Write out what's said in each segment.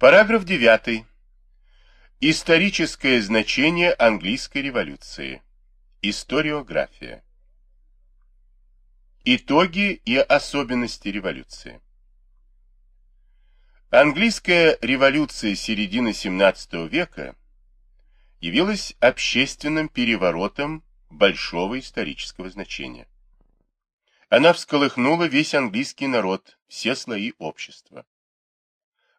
Параграф 9. Историческое значение английской революции. Историография. Итоги и особенности революции. Английская революция середины XVII века явилась общественным переворотом большого исторического значения. Она всколыхнула весь английский народ, все слои общества.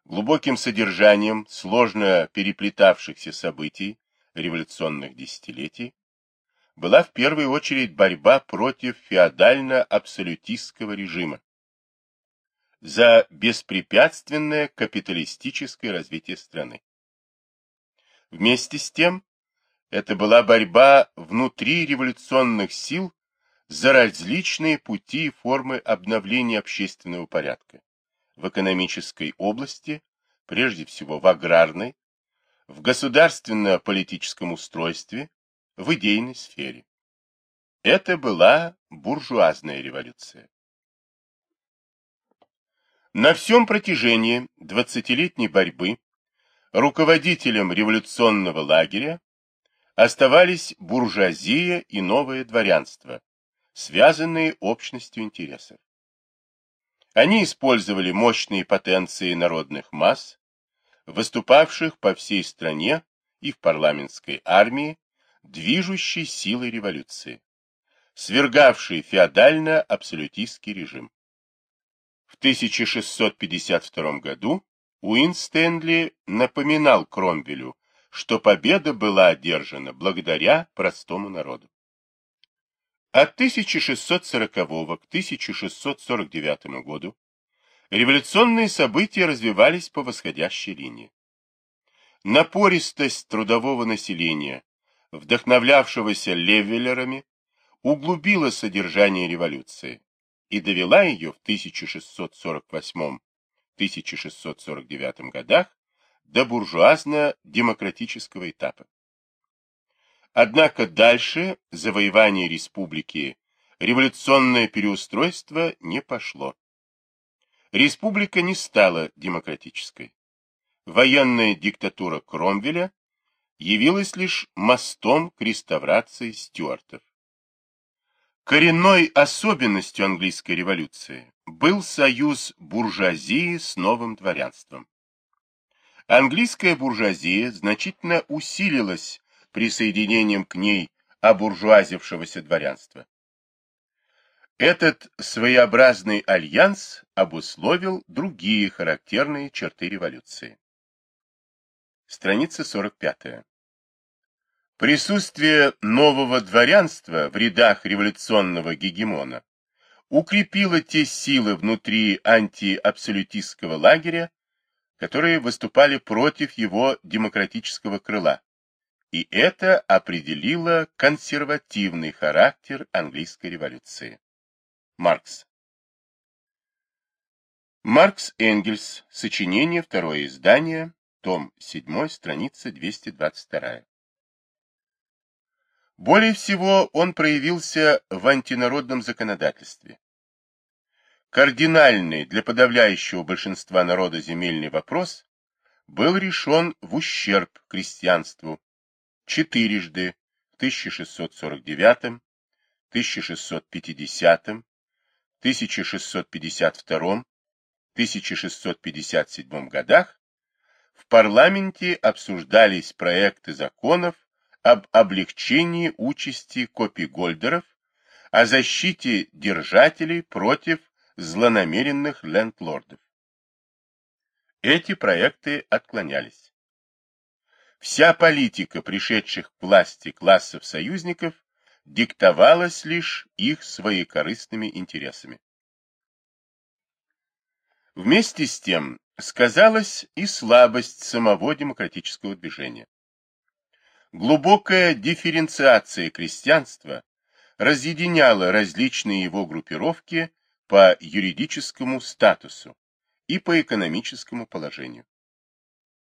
Глубоким содержанием сложно переплетавшихся событий революционных десятилетий была в первую очередь борьба против феодально-абсолютистского режима за беспрепятственное капиталистическое развитие страны. Вместе с тем, это была борьба внутри революционных сил за различные пути и формы обновления общественного порядка в экономической области, прежде всего в аграрной, в государственно-политическом устройстве, в идейной сфере. Это была буржуазная революция. На всем протяжении двадцатилетней борьбы руководителем революционного лагеря оставались буржуазия и новое дворянство, связанные общностью интересов. Они использовали мощные потенции народных масс, выступавших по всей стране и в парламентской армии, движущей силой революции, свергавшей феодально-абсолютистский режим. В 1652 году Уин Стэнли напоминал Кромвелю, что победа была одержана благодаря простому народу. От 1640 к 1649 году революционные события развивались по восходящей линии. Напористость трудового населения, вдохновлявшегося левелерами, углубила содержание революции и довела ее в 1648-1649 годах до буржуазно-демократического этапа. Однако дальше завоевание республики революционное переустройство не пошло. Республика не стала демократической. Военная диктатура Кромвеля явилась лишь мостом к реставрации стюартов. Коренной особенностью английской революции был союз буржуазии с новым дворянством. Английская буржуазия значительно усилилась присоединением к ней обуржуазившегося дворянства. Этот своеобразный альянс обусловил другие характерные черты революции. Страница 45. Присутствие нового дворянства в рядах революционного гегемона укрепило те силы внутри антиабсолютистского лагеря, которые выступали против его демократического крыла, и это определило консервативный характер английской революции. Маркс Маркс Энгельс. Сочинение. Второе издание. Том 7. Страница 222. Более всего он проявился в антинародном законодательстве. Кардинальный для подавляющего большинства народа земельный вопрос был решен в ущерб крестьянству четырежды в 1649, 1650, 1652, 1657 годах в парламенте обсуждались проекты законов об облегчении участи копигольдеров, о защите держателей против злонамеренных лендлордов. Эти проекты отклонялись. Вся политика пришедших к власти классов союзников диктовалась лишь их своекорыстными интересами. Вместе с тем сказалась и слабость самого демократического движения. Глубокая дифференциация крестьянства разъединяла различные его группировки по юридическому статусу и по экономическому положению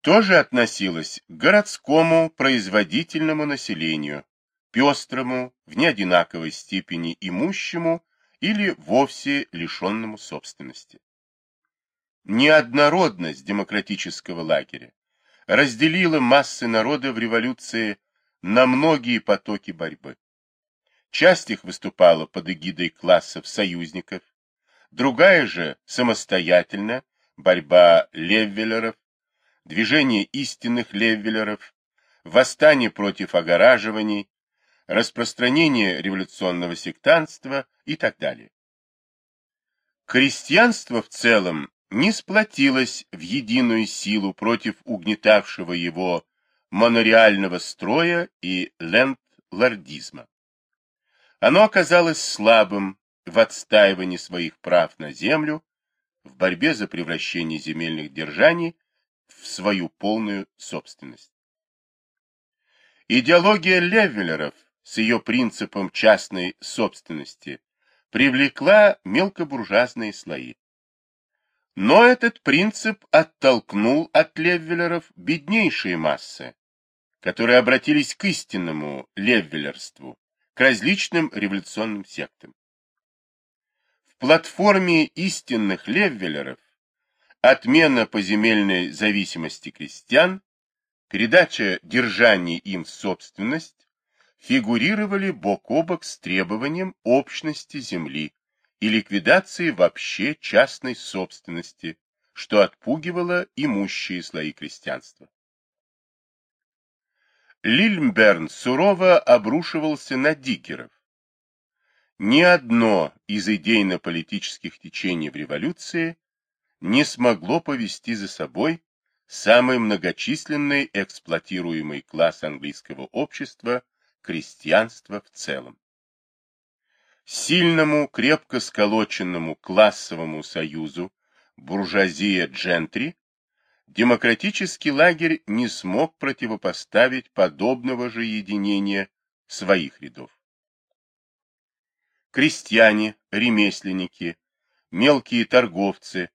тоже относилось к городскому производительному населению, пестрому, в неодинаковой степени имущему или вовсе лишенному собственности. неоднородность демократического лагеря разделила массы народа в революции на многие потоки борьбы. Часть их выступала под эгидой классов союзников, другая же самостоятельно, борьба леввелеров, движение истинных леввелеров, восстание против огораживаний, распространение революционного сектанства и так далее. Крестьянство в целом не сплотилось в единую силу против угнетавшего его монореального строя и ленд-лордизма. Оно оказалось слабым в отстаивании своих прав на землю, в борьбе за превращение земельных держаний в свою полную собственность. Идеология Левелеров с ее принципом частной собственности привлекла мелкобуржуазные слои. Но этот принцип оттолкнул от леввелеров беднейшие массы, которые обратились к истинному леввелерству, к различным революционным сектам. В платформе истинных леввелеров отмена поземельной зависимости крестьян, передача держания им в собственность фигурировали бок о бок с требованием общности земли, и ликвидации вообще частной собственности, что отпугивало имущие слои крестьянства. Лильмберн сурово обрушивался на дикеров. Ни одно из идейно-политических течений в революции не смогло повести за собой самый многочисленный эксплуатируемый класс английского общества – крестьянство в целом сильному, крепко сколоченному классовому союзу буржуазия-джентри, демократический лагерь не смог противопоставить подобного же единения своих рядов. Крестьяне, ремесленники, мелкие торговцы,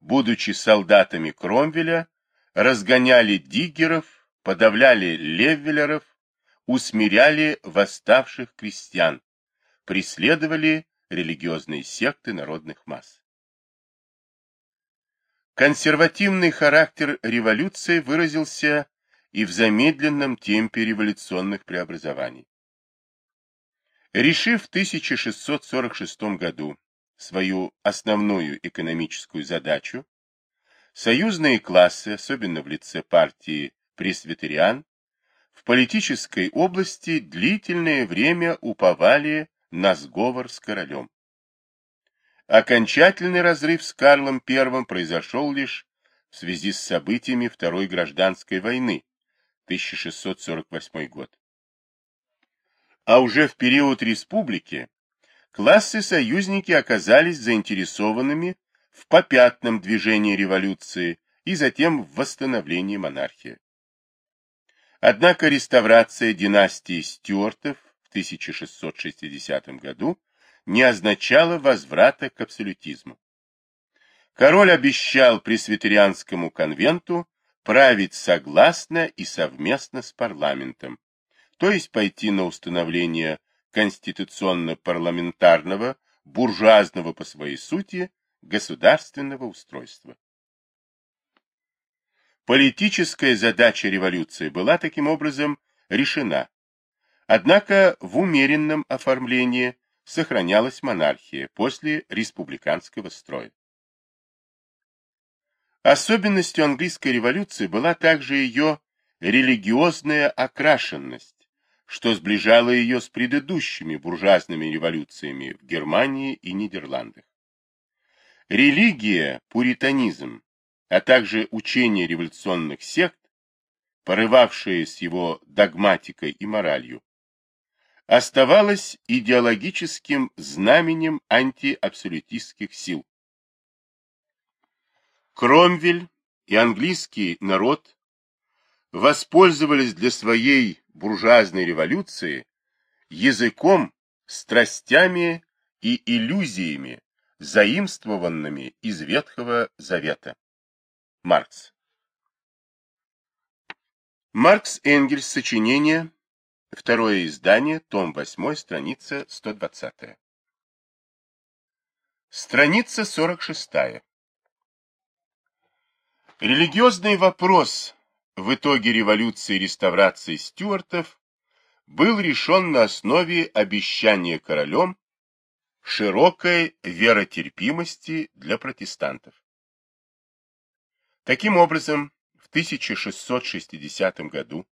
будучи солдатами Кромвеля, разгоняли диггеров, подавляли левелеров, усмиряли восставших крестьян, преследовали религиозные секты народных масс. Консервативный характер революции выразился и в замедленном темпе революционных преобразований. Решив в 1646 году свою основную экономическую задачу, союзные классы, особенно в лице партии пресвитериан, в политической области длительное время уповали на сговор с королем. Окончательный разрыв с Карлом I произошел лишь в связи с событиями Второй гражданской войны, 1648 год. А уже в период республики классы-союзники оказались заинтересованными в попятном движении революции и затем в восстановлении монархии. Однако реставрация династии Стюартов 1660 году не означало возврата к абсолютизму. Король обещал пресвитерианскому конвенту править согласно и совместно с парламентом, то есть пойти на установление конституционно-парламентарного, буржуазного по своей сути, государственного устройства. Политическая задача революции была таким образом решена, Однако в умеренном оформлении сохранялась монархия после республиканского строя. Особенностью английской революции была также ее религиозная окрашенность, что сближало ее с предыдущими буржуазными революциями в Германии и Нидерландах. Религия, пуританизм, а также учение революционных сект, порывавшие с его догматикой и моралью, оставалось идеологическим знаменем антиабсолютистских сил. Кромвель и английский народ воспользовались для своей буржуазной революции языком, страстями и иллюзиями, заимствованными из Ветхого Завета. Маркс Маркс Энгельс. Сочинение Второе издание, том 8, страница 120. Страница 46. Религиозный вопрос в итоге революции и реставрации Стюартов был решен на основе обещания королем широкой веротерпимости для протестантов. Таким образом, в 1660 году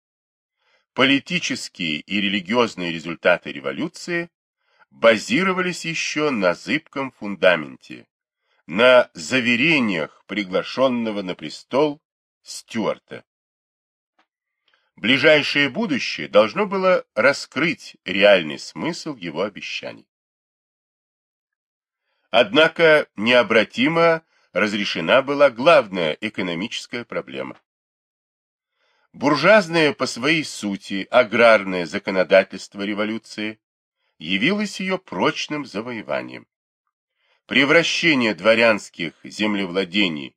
политические и религиозные результаты революции базировались еще на зыбком фундаменте, на заверениях приглашенного на престол Стюарта. Ближайшее будущее должно было раскрыть реальный смысл его обещаний. Однако необратимо разрешена была главная экономическая проблема. Буржуазное по своей сути аграрное законодательство революции явилось ее прочным завоеванием превращение дворянских землевладений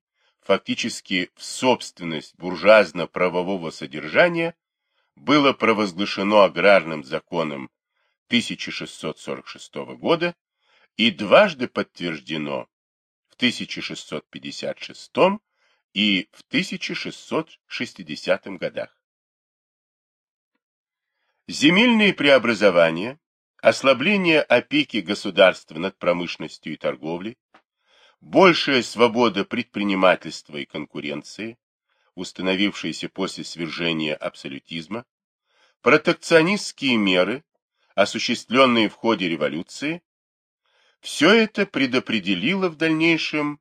фактически в собственность буржуазно-правового содержания было провозглашено аграрным законом 1646 года и дважды подтверждено в 1656 и в 1660 годах. Земельные преобразования ослабление опеки государства над промышленностью и торговлей, большая свобода предпринимательства и конкуренции, установившиеся после свержения абсолютизма, протекционистские меры, осуществленные в ходе революции, все это предопределило в дальнейшем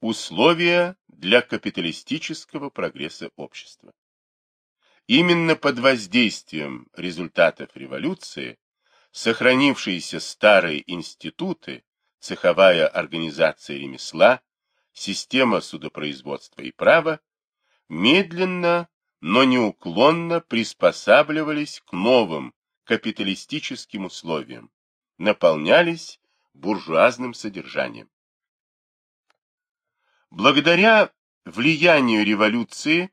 условия для капиталистического прогресса общества. Именно под воздействием результатов революции сохранившиеся старые институты, цеховая организация ремесла, система судопроизводства и права, медленно, но неуклонно приспосабливались к новым капиталистическим условиям, наполнялись буржуазным содержанием. Благодаря влиянию революции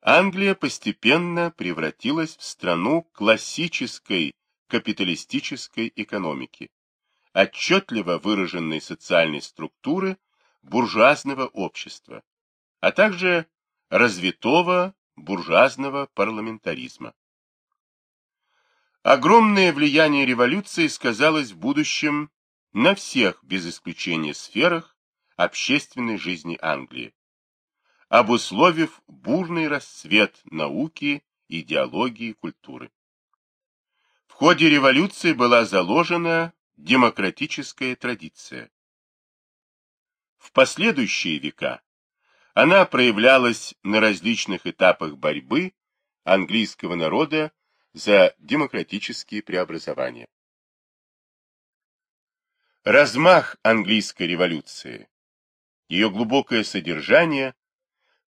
Англия постепенно превратилась в страну классической капиталистической экономики, отчетливо выраженной социальной структуры буржуазного общества, а также развитого буржуазного парламентаризма. Огромное влияние революции сказалось в будущем на всех, без исключения сферах, общественной жизни Англии, обусловив бурный расцвет науки, идеологии, культуры ходе революции была заложена демократическая традиция. В последующие века она проявлялась на различных этапах борьбы английского народа за демократические преобразования. Размах английской революции, ее глубокое содержание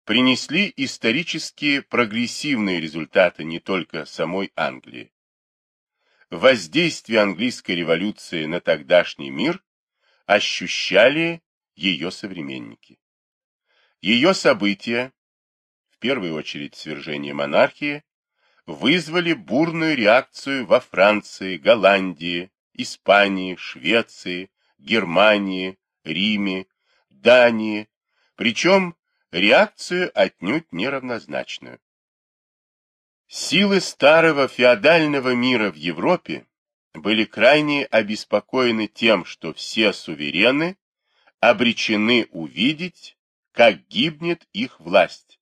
принесли исторически прогрессивные результаты не только самой Англии, воздействие английской революции на тогдашний мир ощущали ее современники. Ее события, в первую очередь свержение монархии, вызвали бурную реакцию во Франции, Голландии, Испании, Швеции, Германии, Риме, Дании, причем реакцию отнюдь неравнозначную. Силы старого феодального мира в Европе были крайне обеспокоены тем, что все суверены обречены увидеть, как гибнет их власть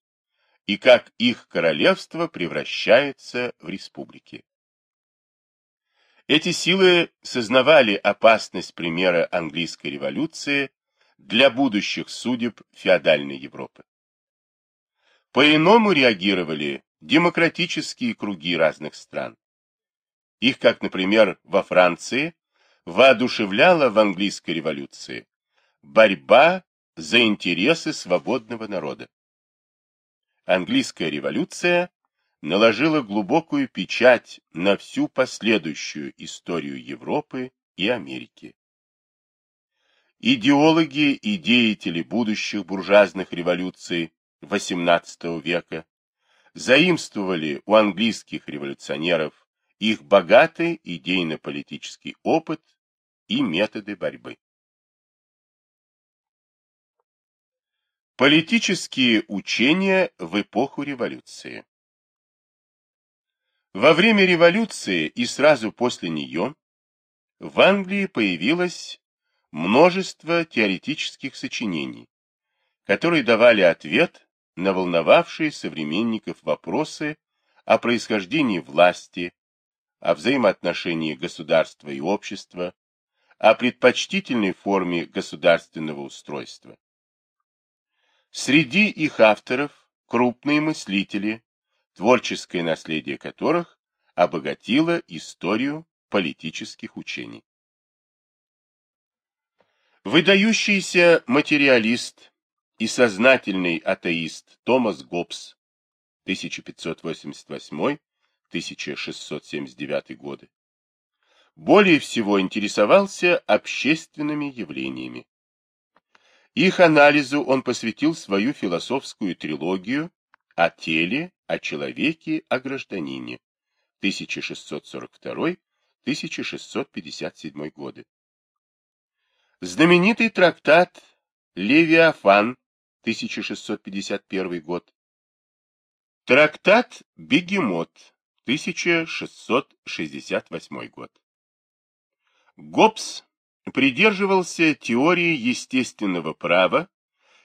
и как их королевство превращается в республики. Эти силы сознавали опасность примера английской революции для будущих судеб феодальной Европы. По-иному реагировали демократические круги разных стран. Их, как, например, во Франции, воодушевляла в английской революции борьба за интересы свободного народа. Английская революция наложила глубокую печать на всю последующую историю Европы и Америки. Идеологи и деятели будущих буржуазных революций XVIII века заимствовали у английских революционеров их богатый идейно-политический опыт и методы борьбы. Политические учения в эпоху революции Во время революции и сразу после нее в Англии появилось множество теоретических сочинений, которые давали ответ на волновавшие современников вопросы о происхождении власти, о взаимоотношении государства и общества, о предпочтительной форме государственного устройства. Среди их авторов крупные мыслители, творческое наследие которых обогатило историю политических учений. Выдающийся материалист и сознательный атеист Томас Гоббс 1588-1679 годы более всего интересовался общественными явлениями. Их анализу он посвятил свою философскую трилогию о теле, о человеке, о гражданине 1642-1657 годы. Знаменитый трактат «Левиафан» 1651 год. Трактат «Бегемот» 1668 год. Гоббс придерживался теории естественного права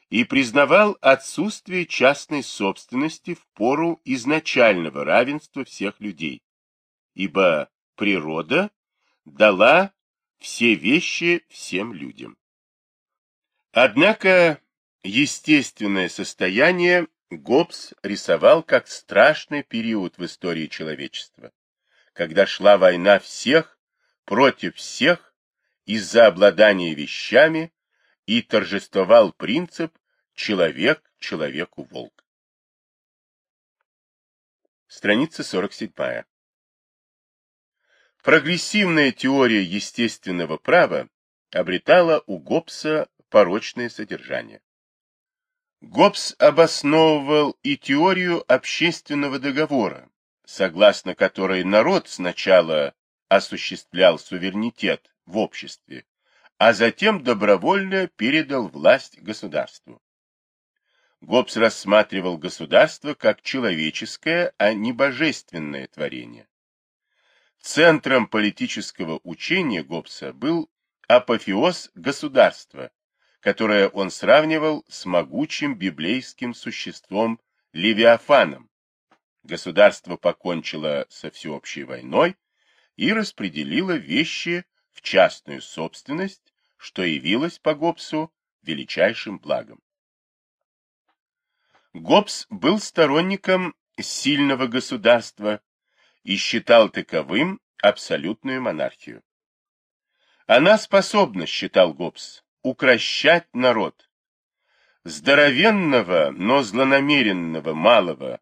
и признавал отсутствие частной собственности в пору изначального равенства всех людей, ибо природа дала все вещи всем людям. Однако естественное состояние Гоббс рисовал как страшный период в истории человечества, когда шла война всех против всех из-за обладания вещами и торжествовал принцип «человек человеку волк». Страница 47. Прогрессивная теория естественного права обретала у Гоббса порочное содержание. Гоббс обосновывал и теорию общественного договора, согласно которой народ сначала осуществлял суверенитет в обществе, а затем добровольно передал власть государству. Гоббс рассматривал государство как человеческое, а не божественное творение. Центром политического учения Гоббса был апофеоз государства, которое он сравнивал с могучим библейским существом Левиафаном. Государство покончило со всеобщей войной, и распределила вещи в частную собственность, что явилось по Гоббсу величайшим благом. Гоббс был сторонником сильного государства и считал таковым абсолютную монархию. Она способна, считал Гоббс, укращать народ. Здоровенного, но злонамеренного малого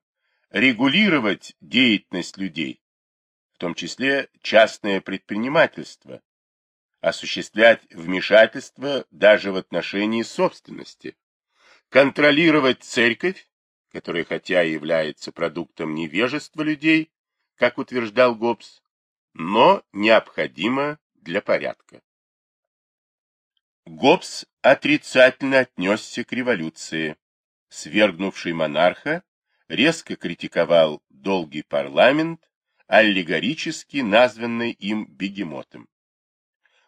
регулировать деятельность людей, в том числе частное предпринимательство, осуществлять вмешательство даже в отношении собственности, контролировать церковь, которая хотя и является продуктом невежества людей, как утверждал Гоббс, но необходима для порядка. Гоббс отрицательно отнесся к революции. Свергнувший монарха резко критиковал долгий парламент аллегорически названный им бегемотом.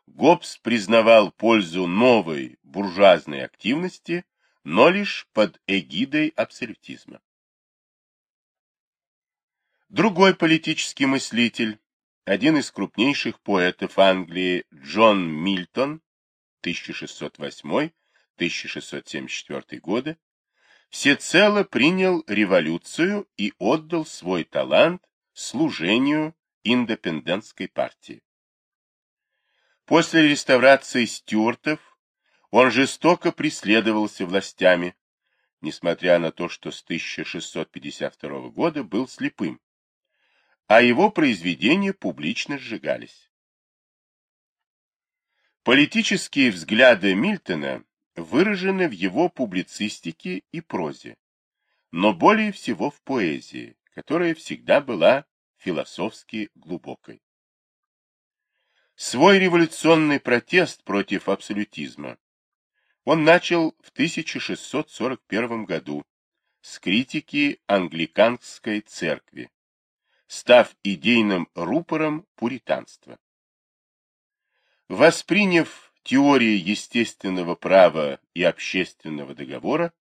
Гоббс признавал пользу новой буржуазной активности, но лишь под эгидой абсолютизма. Другой политический мыслитель, один из крупнейших поэтов Англии Джон Мильтон 1608-1674 годы, всецело принял революцию и отдал свой талант служению индепендентской партии. После реставрации стюартов он жестоко преследовался властями, несмотря на то, что с 1652 года был слепым, а его произведения публично сжигались. Политические взгляды Мильтона выражены в его публицистике и прозе, но более всего в поэзии, которая всегда была философски глубокой. Свой революционный протест против абсолютизма он начал в 1641 году с критики англиканской церкви, став идейным рупором пуританства. Восприняв теории естественного права и общественного договора,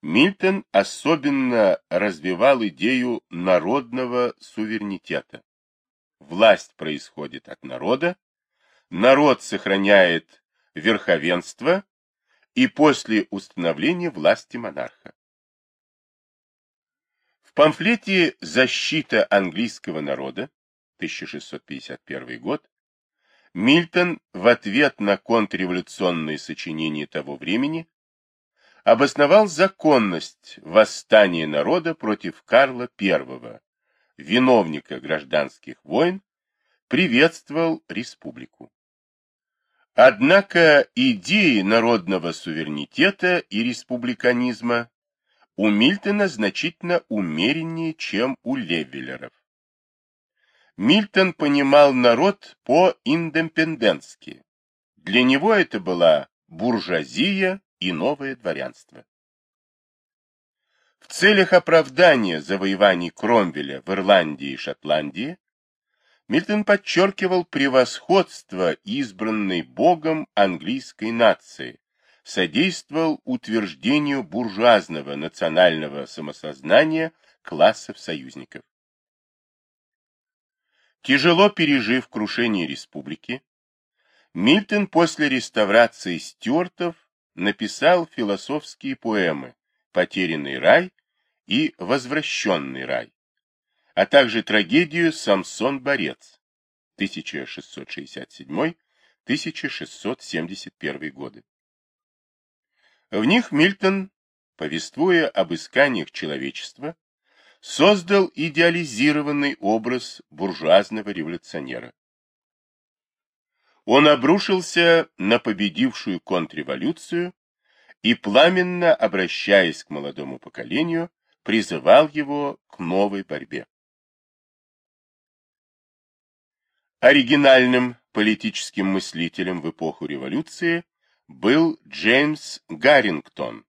Мильтон особенно развивал идею народного суверенитета. Власть происходит от народа, народ сохраняет верховенство и после установления власти монарха. В памфлете «Защита английского народа» 1651 год Мильтон в ответ на контрреволюционные сочинения того времени обосновал законность восстания народа против Карла I, виновника гражданских войн, приветствовал республику. Однако идеи народного суверенитета и республиканизма у Мильтона значительно умереннее, чем у Левелеров. Мильтон понимал народ по-индепендентски. Для него это была буржуазия и новое дворянство. В целях оправдания завоеваний Кромвеля в Ирландии и Шотландии Мильтон подчеркивал превосходство избранной Богом английской нации, содействовал утверждению буржуазного национального самосознания классов союзников. Тяжело пережив крушение республики, Мильтон после реставрации стюартов написал философские поэмы «Потерянный рай» и «Возвращенный рай», а также трагедию «Самсон-борец» 1667-1671 годы. В них Мильтон, повествуя об исканиях человечества, создал идеализированный образ буржуазного революционера. Он обрушился на победившую контрреволюцию и, пламенно обращаясь к молодому поколению, призывал его к новой борьбе. Оригинальным политическим мыслителем в эпоху революции был Джеймс Гаррингтон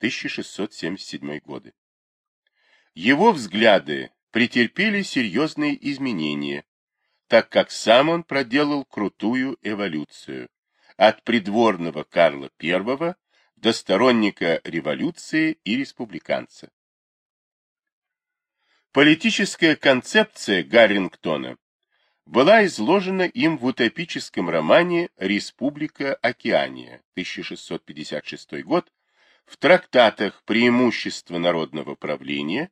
1611-1677 годы. Его взгляды претерпели серьезные изменения, так как сам он проделал крутую эволюцию от придворного Карла I до сторонника революции и республиканца. Политическая концепция Гаррингтона была изложена им в утопическом романе «Республика Океания» 1656 год, в трактатах «Преимущество народного правления»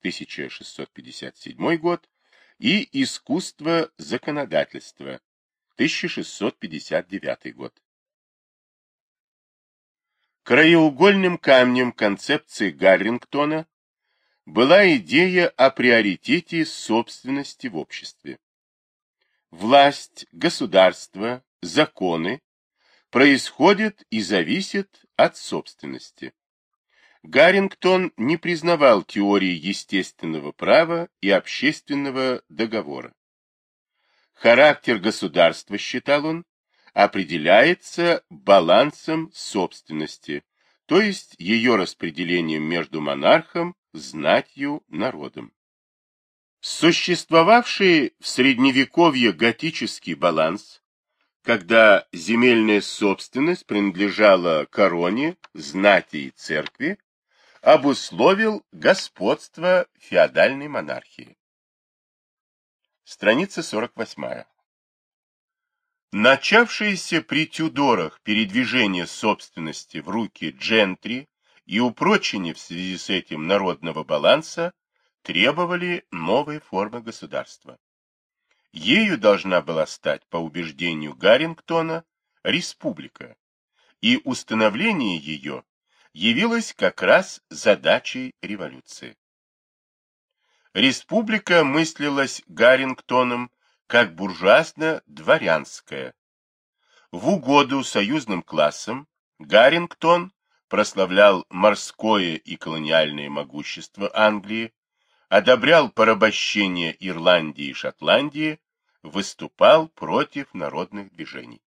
1657 год и «Искусство законодательства» 1659 год. Краеугольным камнем концепции Гаррингтона была идея о приоритете собственности в обществе. Власть, государство, законы происходят и зависят от собственности. Гаррингтон не признавал теории естественного права и общественного договора. Характер государства, считал он, определяется балансом собственности, то есть ее распределением между монархом знатью народом. Существовавший в средневековье готический баланс, когда земельная собственность принадлежала короне, знати и церкви, обусловил господство феодальной монархии. Страница 48. Начавшееся при Тюдорах передвижение собственности в руки джентри и упрочение в связи с этим народного баланса требовали новой формы государства. Ею должна была стать, по убеждению Гаррингтона, республика, и установление ее явилось как раз задачей революции. Республика мыслилась Гаррингтоном как буржуазно-дворянская. В угоду союзным классам Гаррингтон прославлял морское и колониальное могущество Англии, одобрял порабощение Ирландии и Шотландии, выступал против народных движений.